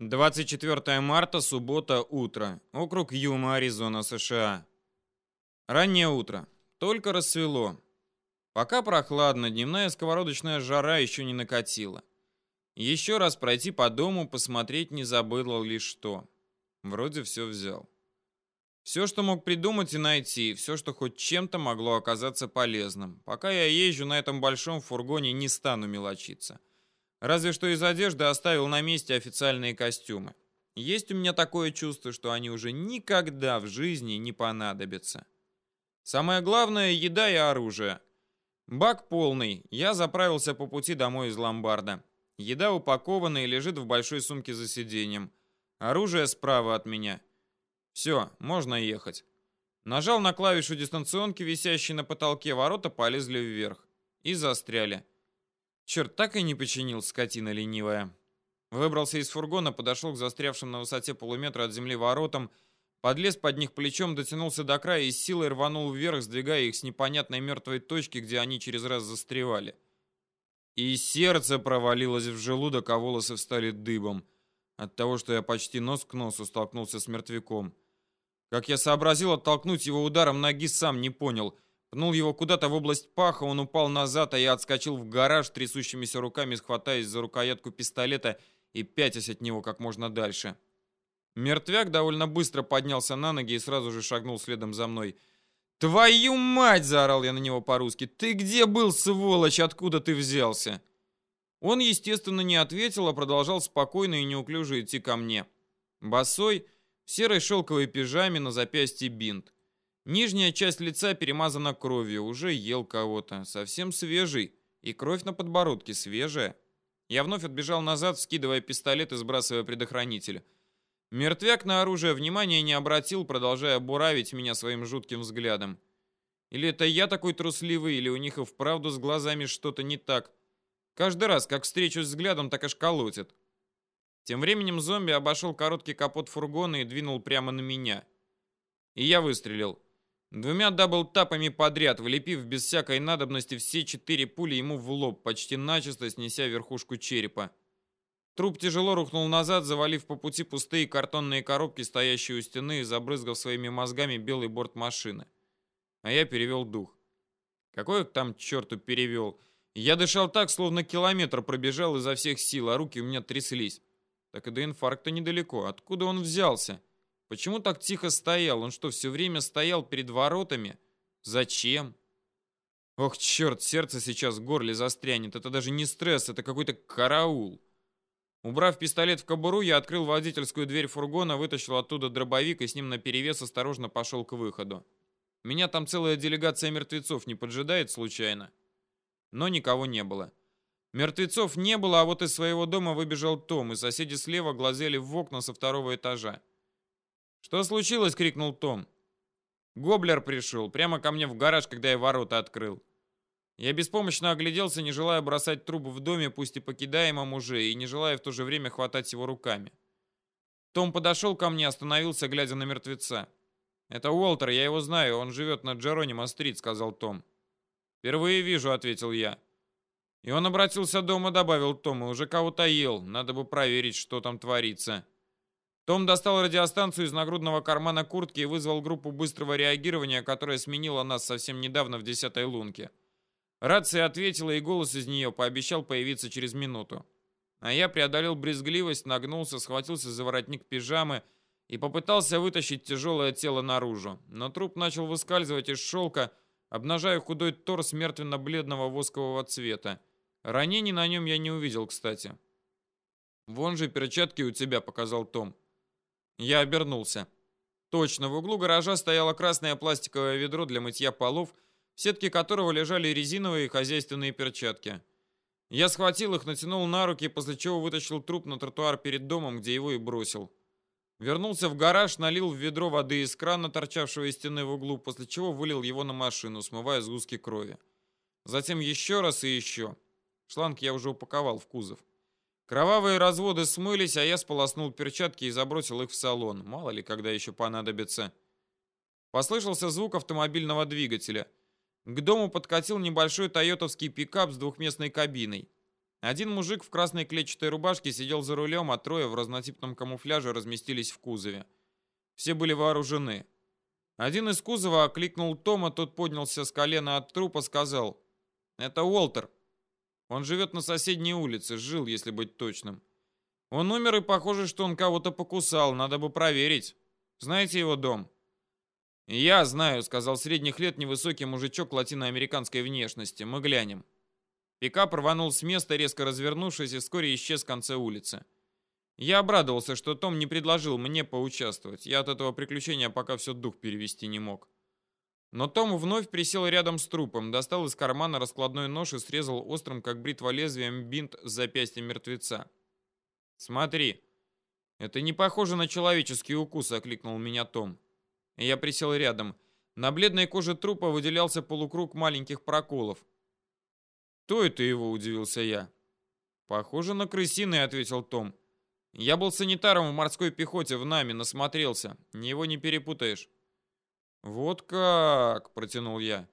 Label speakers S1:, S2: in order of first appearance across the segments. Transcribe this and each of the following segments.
S1: 24 марта, суббота, утро. Округ Юма, Аризона, США. Раннее утро. Только рассвело. Пока прохладно, дневная сковородочная жара еще не накатила. Еще раз пройти по дому, посмотреть, не забыла ли что. Вроде все взял. Все, что мог придумать и найти, все, что хоть чем-то могло оказаться полезным. Пока я езжу на этом большом фургоне, не стану мелочиться. Разве что из одежды оставил на месте официальные костюмы. Есть у меня такое чувство, что они уже никогда в жизни не понадобятся. Самое главное – еда и оружие. Бак полный, я заправился по пути домой из ломбарда. Еда упакована и лежит в большой сумке за сиденьем. Оружие справа от меня. Все, можно ехать. Нажал на клавишу дистанционки, висящей на потолке, ворота полезли вверх. И застряли. Черт, так и не починил, скотина ленивая. Выбрался из фургона, подошел к застрявшим на высоте полуметра от земли воротам, подлез под них плечом, дотянулся до края и с силой рванул вверх, сдвигая их с непонятной мертвой точки, где они через раз застревали. И сердце провалилось в желудок, а волосы встали дыбом от того, что я почти нос к носу столкнулся с мертвяком. Как я сообразил оттолкнуть его ударом ноги, сам не понял — Пнул его куда-то в область паха, он упал назад, а я отскочил в гараж, трясущимися руками схватаясь за рукоятку пистолета и пятясь от него как можно дальше. Мертвяк довольно быстро поднялся на ноги и сразу же шагнул следом за мной. «Твою мать!» — заорал я на него по-русски. «Ты где был, сволочь? Откуда ты взялся?» Он, естественно, не ответил, а продолжал спокойно и неуклюже идти ко мне. Босой, в серой шелковой пижаме, на запястье бинт. Нижняя часть лица перемазана кровью, уже ел кого-то, совсем свежий, и кровь на подбородке свежая. Я вновь отбежал назад, скидывая пистолет и сбрасывая предохранитель. Мертвяк на оружие внимания не обратил, продолжая буравить меня своим жутким взглядом. Или это я такой трусливый, или у них и вправду с глазами что-то не так. Каждый раз, как встречусь взглядом, так аж колотит. Тем временем зомби обошел короткий капот фургона и двинул прямо на меня. И я выстрелил. Двумя дабл-тапами подряд, влепив без всякой надобности все четыре пули ему в лоб, почти начисто снеся верхушку черепа. Труп тяжело рухнул назад, завалив по пути пустые картонные коробки, стоящие у стены, и забрызгав своими мозгами белый борт машины. А я перевел дух. Какой там черту перевел? Я дышал так, словно километр пробежал изо всех сил, а руки у меня тряслись. Так и до инфаркта недалеко. Откуда он взялся? Почему так тихо стоял? Он что, все время стоял перед воротами? Зачем? Ох, черт, сердце сейчас в горле застрянет. Это даже не стресс, это какой-то караул. Убрав пистолет в кобуру, я открыл водительскую дверь фургона, вытащил оттуда дробовик и с ним наперевес осторожно пошел к выходу. Меня там целая делегация мертвецов не поджидает случайно. Но никого не было. Мертвецов не было, а вот из своего дома выбежал Том, и соседи слева глазели в окна со второго этажа. «Что случилось?» — крикнул Том. Гоблер пришел, прямо ко мне в гараж, когда я ворота открыл. Я беспомощно огляделся, не желая бросать труп в доме, пусть и покидаемом уже, и не желая в то же время хватать его руками. Том подошел ко мне, остановился, глядя на мертвеца. «Это Уолтер, я его знаю, он живет на Джеронима-стрит», — сказал Том. «Впервые вижу», — ответил я. И он обратился дома, добавил Том, и уже кого-то ел, надо бы проверить, что там творится. Том достал радиостанцию из нагрудного кармана куртки и вызвал группу быстрого реагирования, которая сменила нас совсем недавно в десятой лунке. Рация ответила, и голос из нее пообещал появиться через минуту. А я преодолел брезгливость, нагнулся, схватился за воротник пижамы и попытался вытащить тяжелое тело наружу. Но труп начал выскальзывать из шелка, обнажая худой торс мертвенно-бледного воскового цвета. Ранений на нем я не увидел, кстати. «Вон же перчатки у тебя», — показал Том. Я обернулся. Точно, в углу гаража стояло красное пластиковое ведро для мытья полов, в сетке которого лежали резиновые хозяйственные перчатки. Я схватил их, натянул на руки, после чего вытащил труп на тротуар перед домом, где его и бросил. Вернулся в гараж, налил в ведро воды из крана, торчавшего из стены в углу, после чего вылил его на машину, смывая сгустки крови. Затем еще раз и еще. Шланг я уже упаковал в кузов. Кровавые разводы смылись, а я сполоснул перчатки и забросил их в салон. Мало ли, когда еще понадобится. Послышался звук автомобильного двигателя. К дому подкатил небольшой тойотовский пикап с двухместной кабиной. Один мужик в красной клетчатой рубашке сидел за рулем, а трое в разнотипном камуфляже разместились в кузове. Все были вооружены. Один из кузова окликнул Тома, тот поднялся с колена от трупа, сказал, «Это Уолтер. Он живет на соседней улице, жил, если быть точным. Он умер, и похоже, что он кого-то покусал, надо бы проверить. Знаете его дом?» «Я знаю», — сказал средних лет невысокий мужичок латиноамериканской внешности. «Мы глянем». Пикап рванул с места, резко развернувшись, и вскоре исчез в конце улицы. Я обрадовался, что Том не предложил мне поучаствовать. Я от этого приключения пока все дух перевести не мог. Но Том вновь присел рядом с трупом, достал из кармана раскладной нож и срезал острым, как бритва лезвием, бинт с запястья мертвеца. «Смотри, это не похоже на человеческий укус», — окликнул меня Том. Я присел рядом. На бледной коже трупа выделялся полукруг маленьких проколов. «Кто это его?» – удивился я. «Похоже на крысиный», – ответил Том. «Я был санитаром в морской пехоте в Нами, насмотрелся. Его не перепутаешь». «Вот как!» – протянул я.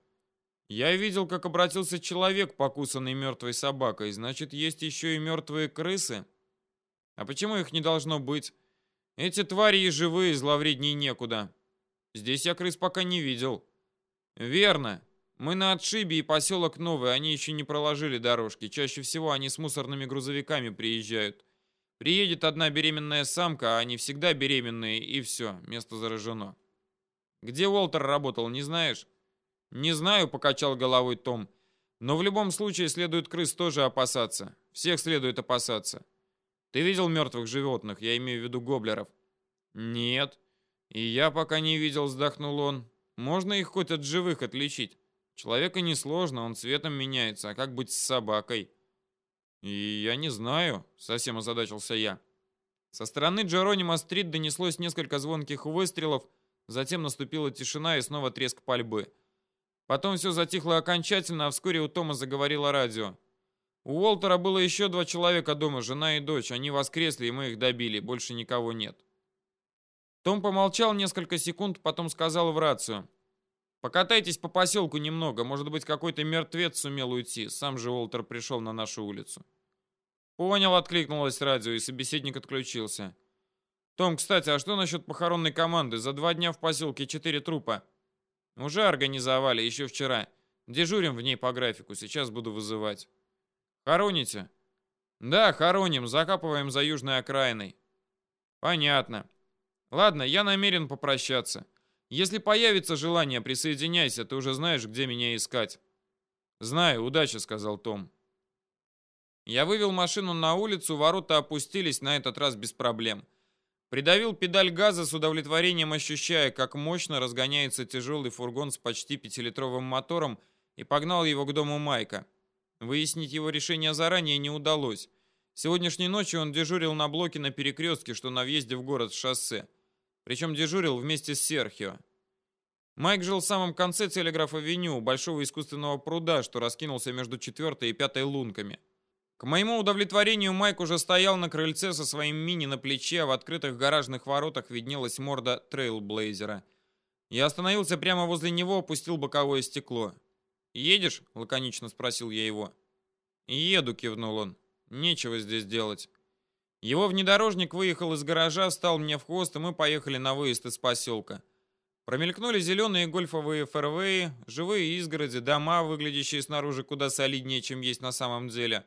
S1: «Я видел, как обратился человек, покусанный мертвой собакой. Значит, есть еще и мертвые крысы? А почему их не должно быть? Эти твари и живые, зловредней некуда. Здесь я крыс пока не видел. Верно. Мы на отшибе и поселок Новый, они еще не проложили дорожки. Чаще всего они с мусорными грузовиками приезжают. Приедет одна беременная самка, а они всегда беременные, и все, место заражено. Где Уолтер работал, не знаешь? Не знаю, покачал головой Том. Но в любом случае следует крыс тоже опасаться. Всех следует опасаться. Ты видел мертвых животных? Я имею в виду гоблеров. Нет. «И я пока не видел», — вздохнул он. «Можно их хоть от живых отличить? Человека несложно, он цветом меняется, а как быть с собакой?» «И я не знаю», — совсем озадачился я. Со стороны Джеронима-стрит донеслось несколько звонких выстрелов, затем наступила тишина и снова треск пальбы. Потом все затихло окончательно, а вскоре у Тома заговорило радио. У Уолтера было еще два человека дома, жена и дочь. Они воскресли, и мы их добили. Больше никого нет. Том помолчал несколько секунд, потом сказал в рацию. «Покатайтесь по поселку немного, может быть, какой-то мертвец сумел уйти. Сам же Уолтер пришел на нашу улицу». «Понял», — откликнулось радио, и собеседник отключился. «Том, кстати, а что насчет похоронной команды? За два дня в поселке четыре трупа». «Уже организовали, еще вчера. Дежурим в ней по графику, сейчас буду вызывать». «Хороните?» «Да, хороним, закапываем за южной окраиной». «Понятно. Ладно, я намерен попрощаться. Если появится желание, присоединяйся, ты уже знаешь, где меня искать. Знаю, удачи, сказал Том. Я вывел машину на улицу, ворота опустились на этот раз без проблем. Придавил педаль газа с удовлетворением, ощущая, как мощно разгоняется тяжелый фургон с почти пятилитровым мотором, и погнал его к дому Майка. Выяснить его решение заранее не удалось. Сегодняшней ночью он дежурил на блоке на перекрестке, что на въезде в город с шоссе. Причем дежурил вместе с Серхио. Майк жил в самом конце Телеграф-авеню, большого искусственного пруда, что раскинулся между четвертой и пятой лунками. К моему удовлетворению Майк уже стоял на крыльце со своим мини на плече, а в открытых гаражных воротах виднелась морда трейлблейзера. Я остановился прямо возле него, опустил боковое стекло. «Едешь?» — лаконично спросил я его. «Еду», — кивнул он. «Нечего здесь делать». Его внедорожник выехал из гаража, встал мне в хвост, и мы поехали на выезд из поселка. Промелькнули зеленые гольфовые фэрвеи, живые изгороди, дома, выглядящие снаружи куда солиднее, чем есть на самом деле.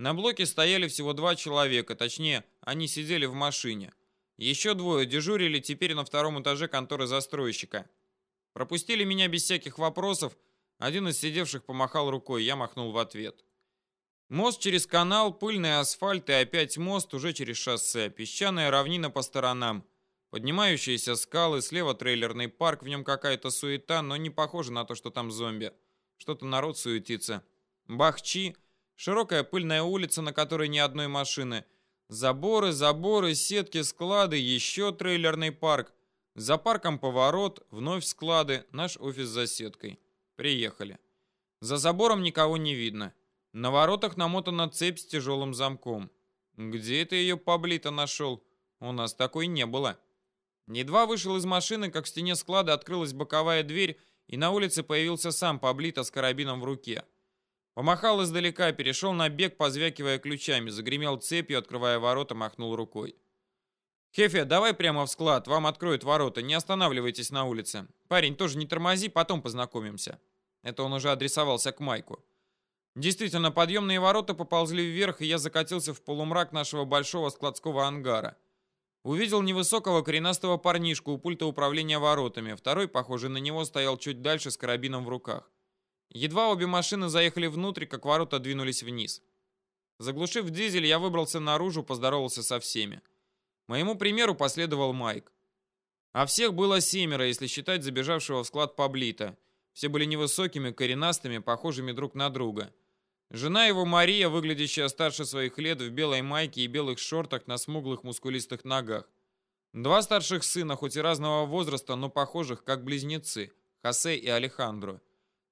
S1: На блоке стояли всего два человека, точнее, они сидели в машине. Еще двое дежурили теперь на втором этаже конторы застройщика. Пропустили меня без всяких вопросов, один из сидевших помахал рукой, я махнул в ответ. Мост через канал, пыльный асфальт и опять мост уже через шоссе, песчаная равнина по сторонам. Поднимающиеся скалы, слева трейлерный парк, в нем какая-то суета, но не похоже на то, что там зомби. Что-то народ суетится. Бахчи, широкая пыльная улица, на которой ни одной машины. Заборы, заборы, сетки, склады, еще трейлерный парк. За парком поворот, вновь склады, наш офис за сеткой. Приехали. За забором никого не видно. На воротах намотана цепь с тяжелым замком. Где ты ее поблито нашел? У нас такой не было. Едва вышел из машины, как в стене склада открылась боковая дверь, и на улице появился сам Паблито с карабином в руке. Помахал издалека, перешел на бег, позвякивая ключами, загремел цепью, открывая ворота, махнул рукой. «Хефе, давай прямо в склад, вам откроют ворота, не останавливайтесь на улице. Парень, тоже не тормози, потом познакомимся». Это он уже адресовался к Майку. Действительно, подъемные ворота поползли вверх, и я закатился в полумрак нашего большого складского ангара. Увидел невысокого коренастого парнишку у пульта управления воротами, второй, похожий на него, стоял чуть дальше с карабином в руках. Едва обе машины заехали внутрь, как ворота двинулись вниз. Заглушив дизель, я выбрался наружу, поздоровался со всеми. Моему примеру последовал Майк. А всех было семеро, если считать забежавшего в склад Паблита. Все были невысокими, коренастыми, похожими друг на друга. Жена его Мария, выглядящая старше своих лет, в белой майке и белых шортах на смуглых мускулистых ногах. Два старших сына, хоть и разного возраста, но похожих, как близнецы, Хосе и Алехандро.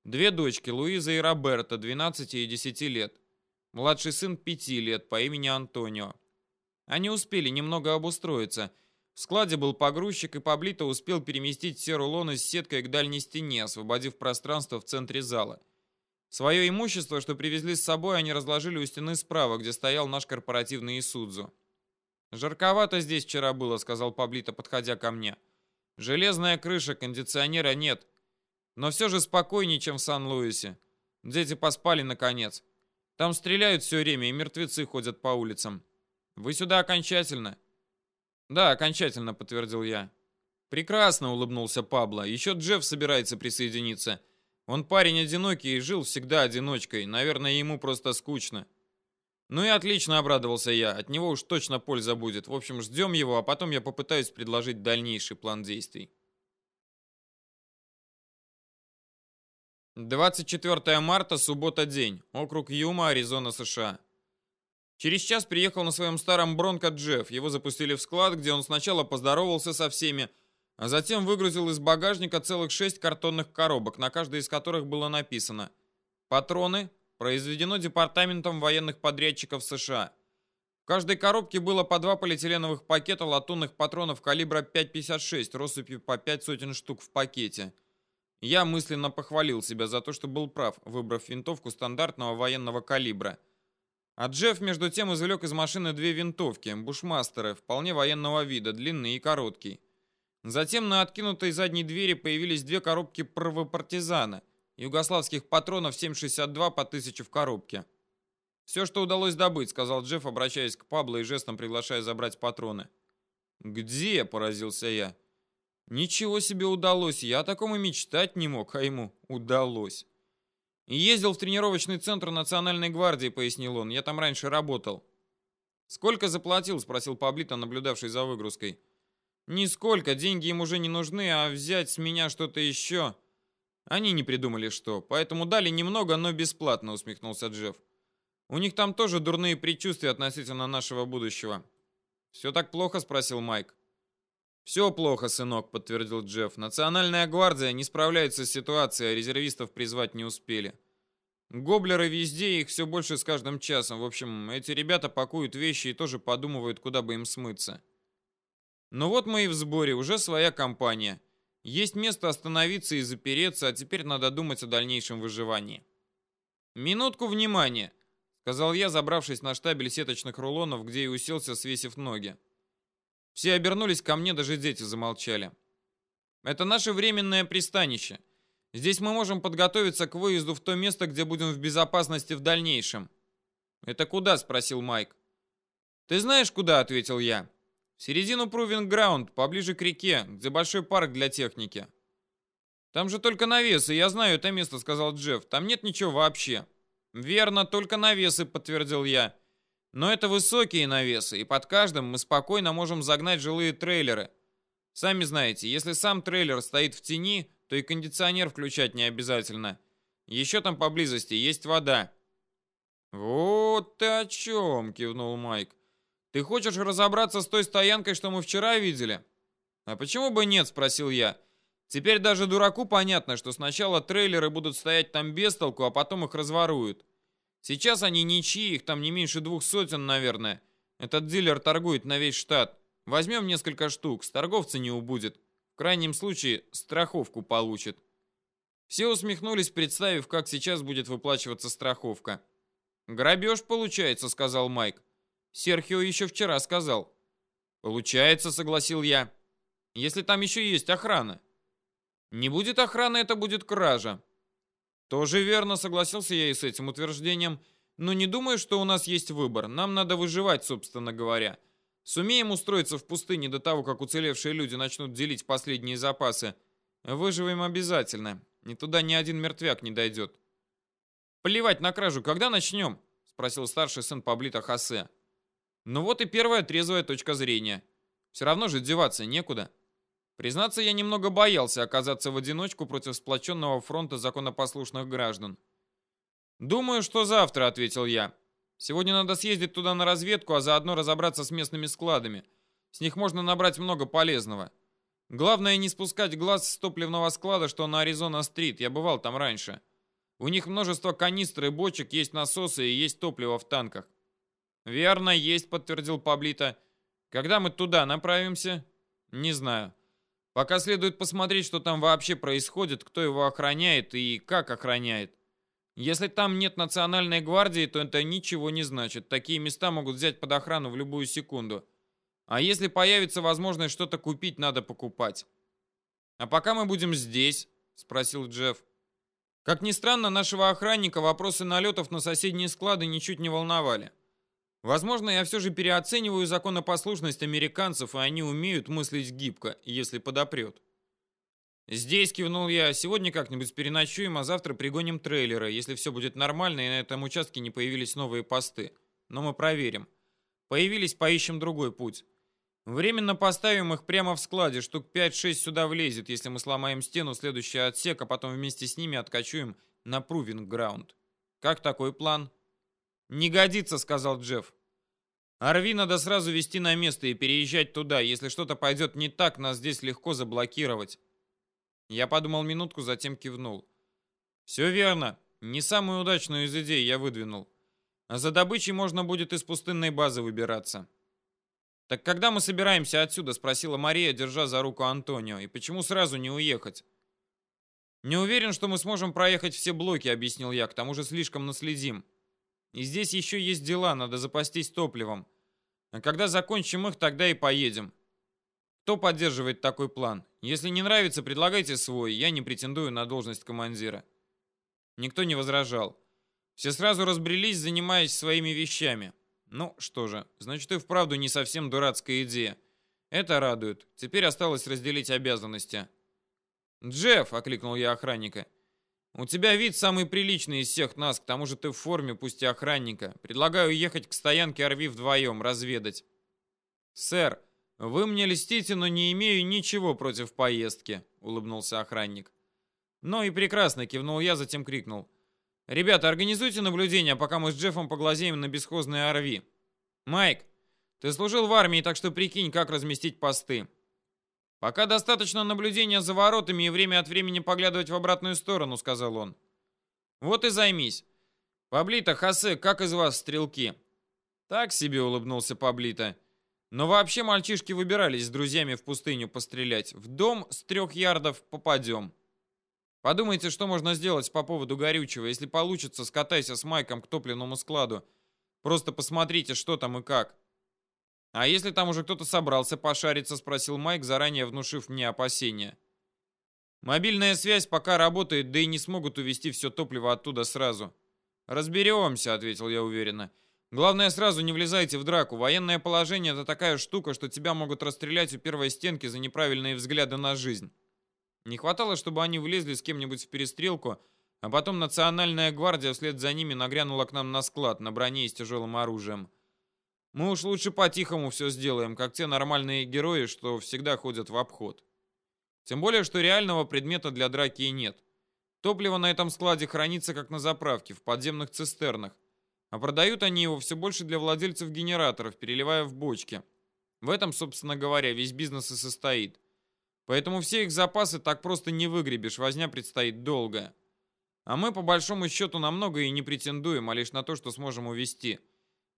S1: Две дочки, Луиза и Роберта, 12 и 10 лет. Младший сын 5 лет, по имени Антонио. Они успели немного обустроиться. В складе был погрузчик, и Паблито успел переместить все рулоны с сеткой к дальней стене, освободив пространство в центре зала. Свое имущество, что привезли с собой, они разложили у стены справа, где стоял наш корпоративный Исудзу. «Жарковато здесь вчера было», — сказал Паблито, подходя ко мне. «Железная крыша, кондиционера нет. Но все же спокойнее, чем в Сан-Луисе. Дети поспали, наконец. Там стреляют все время, и мертвецы ходят по улицам. Вы сюда окончательно?» «Да, окончательно», — подтвердил я. «Прекрасно», — улыбнулся Пабло. «Еще Джефф собирается присоединиться. Он парень одинокий и жил всегда одиночкой. Наверное, ему просто скучно». «Ну и отлично», — обрадовался я. «От него уж точно польза будет. В общем, ждем его, а потом я попытаюсь предложить дальнейший план действий». 24 марта, суббота, день. Округ Юма, Аризона, США. Через час приехал на своем старом Бронко Джефф. Его запустили в склад, где он сначала поздоровался со всеми, а затем выгрузил из багажника целых шесть картонных коробок, на каждой из которых было написано «Патроны. Произведено Департаментом военных подрядчиков США». В каждой коробке было по два полиэтиленовых пакета латунных патронов калибра 5,56, россыпью по пять сотен штук в пакете. Я мысленно похвалил себя за то, что был прав, выбрав винтовку стандартного военного калибра – а Джефф между тем извлек из машины две винтовки, бушмастеры, вполне военного вида, длинные и короткие. Затем на откинутой задней двери появились две коробки правопартизана, югославских патронов 7,62 по 1000 в коробке. «Все, что удалось добыть», — сказал Джефф, обращаясь к Пабло и жестом приглашая забрать патроны. «Где?» — поразился я. «Ничего себе удалось, я о таком и мечтать не мог, а ему удалось». «Ездил в тренировочный центр Национальной гвардии», — пояснил он. «Я там раньше работал». «Сколько заплатил?» — спросил Паблито, наблюдавший за выгрузкой. «Нисколько, деньги им уже не нужны, а взять с меня что-то еще...» Они не придумали что, поэтому дали немного, но бесплатно, усмехнулся Джефф. У них там тоже дурные предчувствия относительно нашего будущего. «Все так плохо?» — спросил Майк. «Все плохо, сынок», — подтвердил Джефф. «Национальная гвардия не справляется с ситуацией, а резервистов призвать не успели. Гоблеры везде, их все больше с каждым часом. В общем, эти ребята пакуют вещи и тоже подумывают, куда бы им смыться. Ну вот мы и в сборе, уже своя компания. Есть место остановиться и запереться, а теперь надо думать о дальнейшем выживании». «Минутку внимания», — сказал я, забравшись на штабель сеточных рулонов, где и уселся, свесив ноги. Все обернулись ко мне, даже дети замолчали. Это наше временное пристанище. Здесь мы можем подготовиться к выезду в то место, где будем в безопасности в дальнейшем. Это куда? спросил Майк. Ты знаешь куда? ответил я. В середину Провинг Граунд, поближе к реке, где большой парк для техники. Там же только навесы, я знаю это место, сказал Джефф. Там нет ничего вообще. Верно, только навесы, подтвердил я. Но это высокие навесы, и под каждым мы спокойно можем загнать жилые трейлеры. Сами знаете, если сам трейлер стоит в тени, то и кондиционер включать не обязательно. Еще там поблизости есть вода. «Вот ты о чем!» — кивнул Майк. «Ты хочешь разобраться с той стоянкой, что мы вчера видели?» «А почему бы нет?» — спросил я. «Теперь даже дураку понятно, что сначала трейлеры будут стоять там без толку, а потом их разворуют. Сейчас они ничьи, их там не меньше двух сотен, наверное. Этот дилер торгует на весь штат. Возьмем несколько штук, с торговца не убудет. В крайнем случае, страховку получит. Все усмехнулись, представив, как сейчас будет выплачиваться страховка. «Грабеж получается», — сказал Майк. «Серхио еще вчера сказал». «Получается», — согласил я. «Если там еще есть охрана». «Не будет охраны, это будет кража». «Тоже верно», — согласился я и с этим утверждением. «Но не думаю, что у нас есть выбор. Нам надо выживать, собственно говоря. Сумеем устроиться в пустыне до того, как уцелевшие люди начнут делить последние запасы. Выживем обязательно. И туда ни один мертвяк не дойдет. «Плевать на кражу, когда начнем?» — спросил старший сын Паблита Хосе. «Ну вот и первая трезвая точка зрения. Все равно же деваться некуда». Признаться, я немного боялся оказаться в одиночку против сплоченного фронта законопослушных граждан. «Думаю, что завтра», — ответил я. «Сегодня надо съездить туда на разведку, а заодно разобраться с местными складами. С них можно набрать много полезного. Главное не спускать глаз с топливного склада, что на Аризона-стрит. Я бывал там раньше. У них множество канистр и бочек, есть насосы и есть топливо в танках. Верно, есть, подтвердил Паблита. Когда мы туда направимся? Не знаю. Пока следует посмотреть, что там вообще происходит, кто его охраняет и как охраняет. Если там нет национальной гвардии, то это ничего не значит. Такие места могут взять под охрану в любую секунду. А если появится возможность что-то купить, надо покупать. А пока мы будем здесь, спросил Джефф. Как ни странно, нашего охранника вопросы налетов на соседние склады ничуть не волновали. Возможно, я все же переоцениваю законопослушность американцев, и они умеют мыслить гибко, если подопрет. Здесь кивнул я. Сегодня как-нибудь переночуем, а завтра пригоним трейлеры, если все будет нормально и на этом участке не появились новые посты. Но мы проверим. Появились, поищем другой путь. Временно поставим их прямо в складе, штук 5-6 сюда влезет, если мы сломаем стену, следующий отсек, а потом вместе с ними откачуем на Proving Ground. Как такой план? Не годится, сказал Джефф. Арви надо сразу вести на место и переезжать туда. Если что-то пойдет не так, нас здесь легко заблокировать. Я подумал минутку, затем кивнул. Все верно. Не самую удачную из идей я выдвинул. А за добычей можно будет из пустынной базы выбираться. «Так когда мы собираемся отсюда?» — спросила Мария, держа за руку Антонио. «И почему сразу не уехать?» «Не уверен, что мы сможем проехать все блоки», — объяснил я. «К тому же слишком наследим. И здесь еще есть дела, надо запастись топливом. А когда закончим их, тогда и поедем. Кто поддерживает такой план? Если не нравится, предлагайте свой. Я не претендую на должность командира». Никто не возражал. Все сразу разбрелись, занимаясь своими вещами. Ну что же, значит и вправду не совсем дурацкая идея. Это радует. Теперь осталось разделить обязанности. «Джефф!» — окликнул я охранника. «У тебя вид самый приличный из всех нас, к тому же ты в форме, пусть и охранника. Предлагаю ехать к стоянке Орви вдвоем, разведать». «Сэр, вы мне льстите, но не имею ничего против поездки», — улыбнулся охранник. «Ну и прекрасно», — кивнул я, затем крикнул. «Ребята, организуйте наблюдение, пока мы с Джеффом поглазеем на бесхозные ОРВИ. Майк, ты служил в армии, так что прикинь, как разместить посты. Пока достаточно наблюдения за воротами и время от времени поглядывать в обратную сторону», — сказал он. «Вот и займись. Паблита, Хосе, как из вас стрелки?» «Так себе», — улыбнулся Паблита. «Но вообще мальчишки выбирались с друзьями в пустыню пострелять. В дом с трех ярдов попадем». Подумайте, что можно сделать по поводу горючего. Если получится, скатайся с Майком к топливному складу. Просто посмотрите, что там и как. А если там уже кто-то собрался пошариться, спросил Майк, заранее внушив мне опасения. Мобильная связь пока работает, да и не смогут увезти все топливо оттуда сразу. Разберемся, ответил я уверенно. Главное, сразу не влезайте в драку. Военное положение — это такая штука, что тебя могут расстрелять у первой стенки за неправильные взгляды на жизнь. Не хватало, чтобы они влезли с кем-нибудь в перестрелку, а потом национальная гвардия вслед за ними нагрянула к нам на склад на броне и с тяжелым оружием. Мы уж лучше по-тихому все сделаем, как те нормальные герои, что всегда ходят в обход. Тем более, что реального предмета для драки и нет. Топливо на этом складе хранится как на заправке, в подземных цистернах. А продают они его все больше для владельцев генераторов, переливая в бочки. В этом, собственно говоря, весь бизнес и состоит. Поэтому все их запасы так просто не выгребешь, возня предстоит долгая. А мы, по большому счету, намного и не претендуем, а лишь на то, что сможем увезти.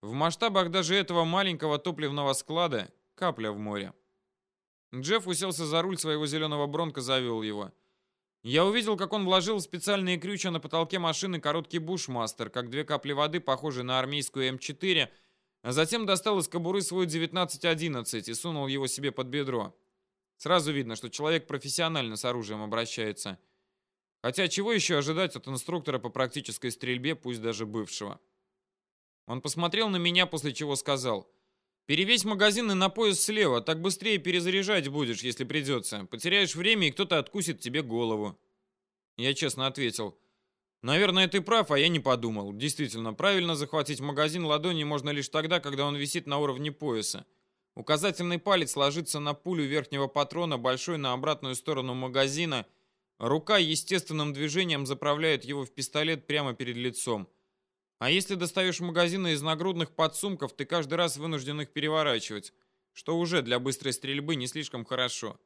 S1: В масштабах даже этого маленького топливного склада капля в море. Джефф уселся за руль своего зеленого бронка, завел его. Я увидел, как он вложил в специальные крючья на потолке машины короткий бушмастер, как две капли воды, похожие на армейскую М4, а затем достал из кобуры свой 1911 и сунул его себе под бедро. Сразу видно, что человек профессионально с оружием обращается. Хотя чего еще ожидать от инструктора по практической стрельбе, пусть даже бывшего? Он посмотрел на меня, после чего сказал, «Перевесь магазины на пояс слева, так быстрее перезаряжать будешь, если придется. Потеряешь время, и кто-то откусит тебе голову». Я честно ответил, «Наверное, ты прав, а я не подумал. Действительно, правильно захватить магазин ладони можно лишь тогда, когда он висит на уровне пояса. Указательный палец ложится на пулю верхнего патрона, большой на обратную сторону магазина. Рука естественным движением заправляет его в пистолет прямо перед лицом. А если достаешь магазины из нагрудных подсумков, ты каждый раз вынужден их переворачивать, что уже для быстрой стрельбы не слишком хорошо.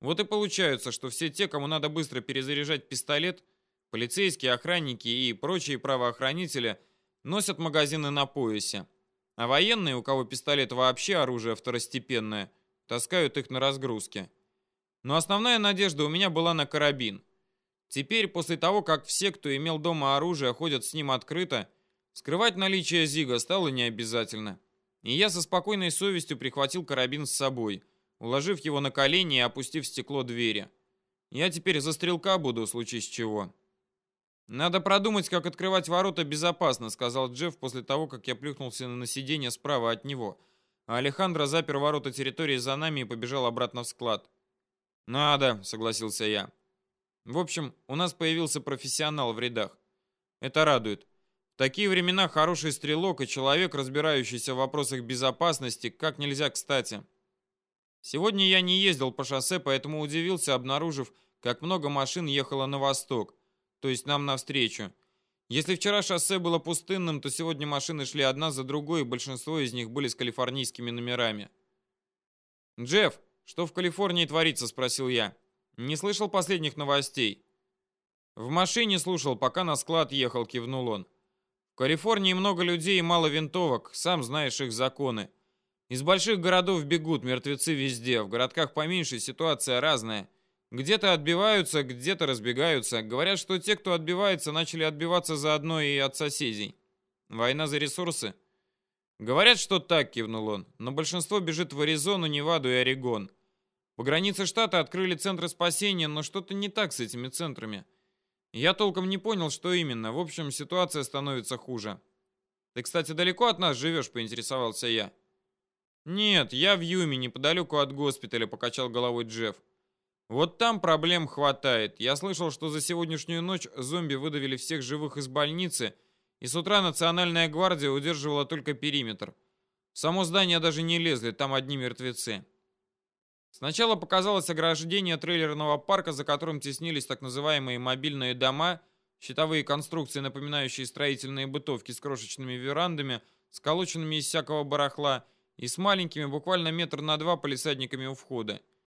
S1: Вот и получается, что все те, кому надо быстро перезаряжать пистолет, полицейские, охранники и прочие правоохранители, носят магазины на поясе. А военные, у кого пистолет вообще оружие второстепенное, таскают их на разгрузке. Но основная надежда у меня была на карабин. Теперь, после того, как все, кто имел дома оружие, ходят с ним открыто, скрывать наличие Зига стало необязательно. И я со спокойной совестью прихватил карабин с собой, уложив его на колени и опустив стекло двери. Я теперь за стрелка буду, случись чего. «Надо продумать, как открывать ворота безопасно», — сказал Джефф после того, как я плюхнулся на сиденье справа от него. А Алехандро запер ворота территории за нами и побежал обратно в склад. «Надо», — согласился я. В общем, у нас появился профессионал в рядах. Это радует. В такие времена хороший стрелок и человек, разбирающийся в вопросах безопасности, как нельзя кстати. Сегодня я не ездил по шоссе, поэтому удивился, обнаружив, как много машин ехало на восток то есть нам навстречу. Если вчера шоссе было пустынным, то сегодня машины шли одна за другой, и большинство из них были с калифорнийскими номерами. «Джефф, что в Калифорнии творится?» – спросил я. «Не слышал последних новостей?» «В машине слушал, пока на склад ехал», – кивнул он. «В Калифорнии много людей и мало винтовок, сам знаешь их законы. Из больших городов бегут, мертвецы везде, в городках поменьше ситуация разная. Где-то отбиваются, где-то разбегаются. Говорят, что те, кто отбивается, начали отбиваться заодно и от соседей. Война за ресурсы? Говорят, что так, кивнул он. Но большинство бежит в Аризону, Неваду и Орегон. По границе штата открыли центры спасения, но что-то не так с этими центрами. Я толком не понял, что именно. В общем, ситуация становится хуже. Ты, кстати, далеко от нас живешь, поинтересовался я. Нет, я в Юме, неподалеку от госпиталя, покачал головой Джефф. Вот там проблем хватает. Я слышал, что за сегодняшнюю ночь зомби выдавили всех живых из больницы, и с утра Национальная гвардия удерживала только периметр. В само здание даже не лезли, там одни мертвецы. Сначала показалось ограждение трейлерного парка, за которым теснились так называемые мобильные дома, щитовые конструкции, напоминающие строительные бытовки с крошечными верандами, сколоченными из всякого барахла, и с маленькими, буквально метр на два, полисадниками у входа –